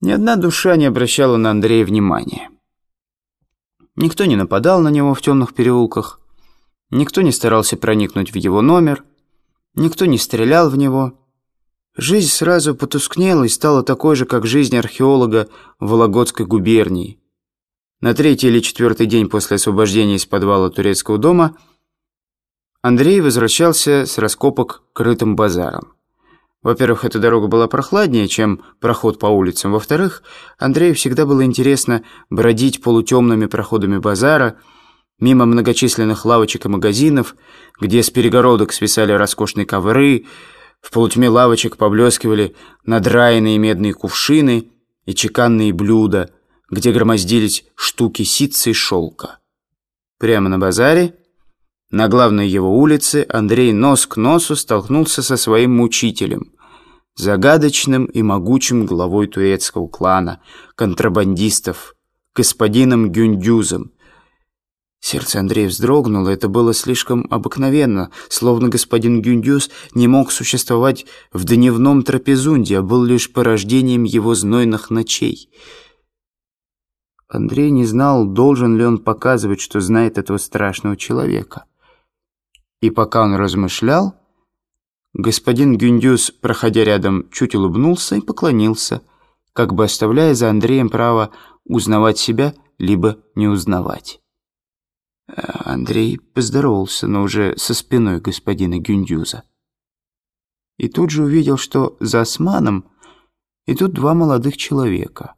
Ни одна душа не обращала на Андрея внимания. Никто не нападал на него в темных переулках, никто не старался проникнуть в его номер, никто не стрелял в него. Жизнь сразу потускнела и стала такой же, как жизнь археолога в Вологодской губернии. На третий или четвертый день после освобождения из подвала турецкого дома Андрей возвращался с раскопок крытым базаром. Во-первых, эта дорога была прохладнее, чем проход по улицам. Во-вторых, Андрею всегда было интересно бродить полутемными проходами базара, мимо многочисленных лавочек и магазинов, где с перегородок свисали роскошные ковры, в полутьме лавочек поблескивали надраенные медные кувшины и чеканные блюда, где громоздились штуки ситца и шелка. Прямо на базаре на главной его улице Андрей нос к носу столкнулся со своим мучителем, загадочным и могучим главой турецкого клана, контрабандистов, господином Гюндюзом. Сердце Андрея вздрогнуло, это было слишком обыкновенно, словно господин Гюндюз не мог существовать в дневном трапезунде, а был лишь порождением его знойных ночей. Андрей не знал, должен ли он показывать, что знает этого страшного человека. И пока он размышлял, господин Гюндюс, проходя рядом, чуть улыбнулся и поклонился, как бы оставляя за Андреем право узнавать себя, либо не узнавать. Э, Андрей поздоровался, но уже со спиной господина Гюндюза. И тут же увидел, что за османом идут два молодых человека.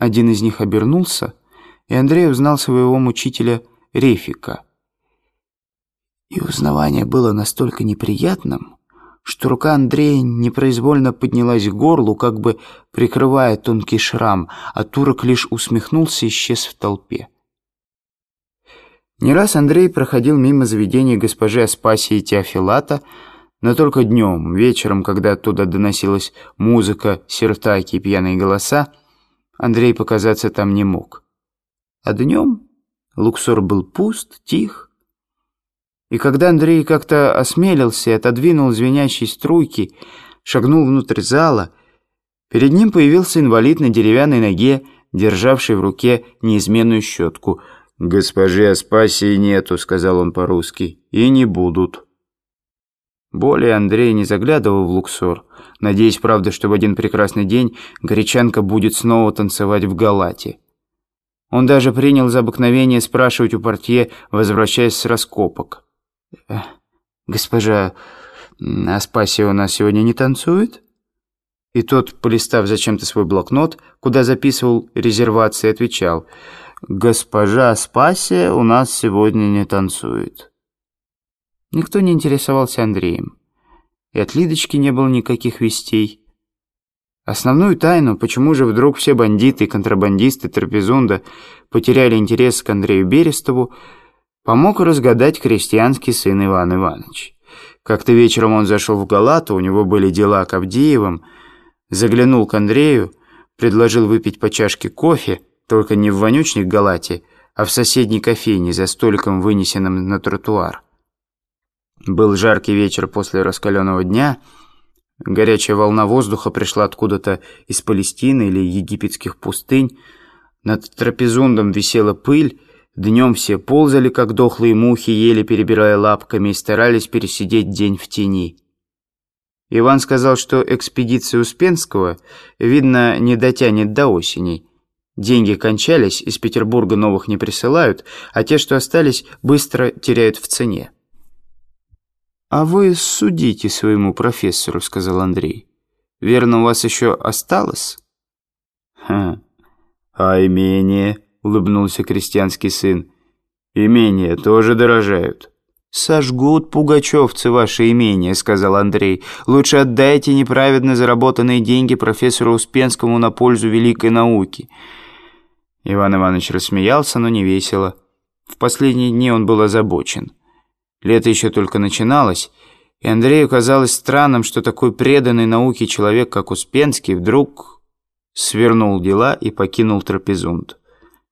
Один из них обернулся, и Андрей узнал своего мучителя Рефика — и узнавание было настолько неприятным, что рука Андрея непроизвольно поднялась к горлу, как бы прикрывая тонкий шрам, а турок лишь усмехнулся и исчез в толпе. Не раз Андрей проходил мимо заведения госпожи Аспасии Теофилата, но только днем, вечером, когда оттуда доносилась музыка, сертаки и пьяные голоса, Андрей показаться там не мог. А днем Луксор был пуст, тих, и когда Андрей как-то осмелился отодвинул звенящие струйки, шагнул внутрь зала, перед ним появился инвалид на деревянной ноге, державший в руке неизменную щетку. «Госпожи Аспасии нету», — сказал он по-русски, — «и не будут». Более Андрей не заглядывал в Луксор, надеясь, правда, что в один прекрасный день Горячанка будет снова танцевать в галате. Он даже принял за обыкновение спрашивать у портье, возвращаясь с раскопок. «Госпожа Аспасия у нас сегодня не танцует?» И тот, полистав зачем-то свой блокнот, куда записывал резервации, отвечал «Госпожа Аспасия у нас сегодня не танцует». Никто не интересовался Андреем. И от Лидочки не было никаких вестей. Основную тайну, почему же вдруг все бандиты, контрабандисты, трапезунда потеряли интерес к Андрею Берестову, помог разгадать крестьянский сын Иван Иванович. Как-то вечером он зашел в Галату, у него были дела к Авдеевым, заглянул к Андрею, предложил выпить по чашке кофе, только не в вонючник Галате, а в соседней кофейне за столиком, вынесенным на тротуар. Был жаркий вечер после раскаленного дня, горячая волна воздуха пришла откуда-то из Палестины или египетских пустынь, над трапезундом висела пыль, Днем все ползали, как дохлые мухи, еле перебирая лапками и старались пересидеть день в тени. Иван сказал, что экспедиция Успенского, видно, не дотянет до осени. Деньги кончались, из Петербурга новых не присылают, а те, что остались, быстро теряют в цене. «А вы судите своему профессору», — сказал Андрей. «Верно, у вас еще осталось?» «Ха, а имение?» — улыбнулся крестьянский сын. «Имения тоже дорожают». «Сожгут пугачевцы ваше имение», — сказал Андрей. «Лучше отдайте неправедно заработанные деньги профессору Успенскому на пользу великой науки». Иван Иванович рассмеялся, но не весело. В последние дни он был озабочен. Лето еще только начиналось, и Андрею казалось странным, что такой преданный науке человек, как Успенский, вдруг свернул дела и покинул трапезунд.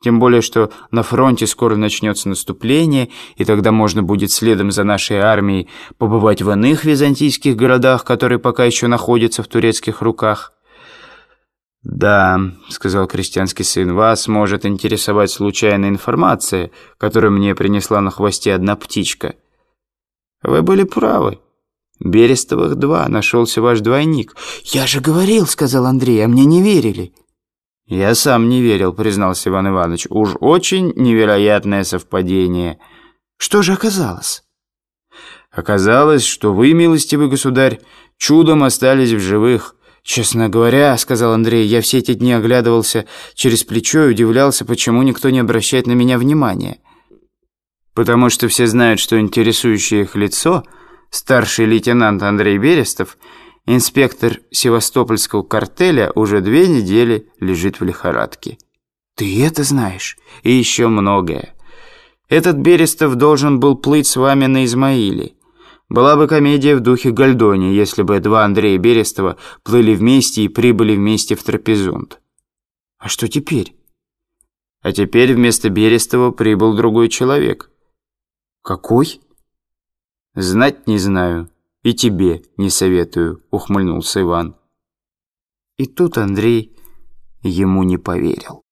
Тем более, что на фронте скоро начнется наступление, и тогда можно будет следом за нашей армией побывать в иных византийских городах, которые пока еще находятся в турецких руках. «Да», — сказал крестьянский сын, — «вас может интересовать случайная информация, которую мне принесла на хвосте одна птичка». «Вы были правы. Берестовых два, нашелся ваш двойник». «Я же говорил», — сказал Андрей, — «а мне не верили». «Я сам не верил», — признался Иван Иванович. «Уж очень невероятное совпадение». «Что же оказалось?» «Оказалось, что вы, милостивый государь, чудом остались в живых». «Честно говоря, — сказал Андрей, — я все эти дни оглядывался через плечо и удивлялся, почему никто не обращает на меня внимания». «Потому что все знают, что интересующее их лицо, старший лейтенант Андрей Берестов, инспектор севастопольского картеля, уже две недели лежит в лихорадке». «Ты это знаешь?» «И еще многое. Этот Берестов должен был плыть с вами на Измаиле. Была бы комедия в духе Гальдони, если бы два Андрея Берестова плыли вместе и прибыли вместе в Трапезунд. А что теперь? А теперь вместо Берестова прибыл другой человек. Какой? Знать не знаю. И тебе не советую, ухмыльнулся Иван. И тут Андрей ему не поверил.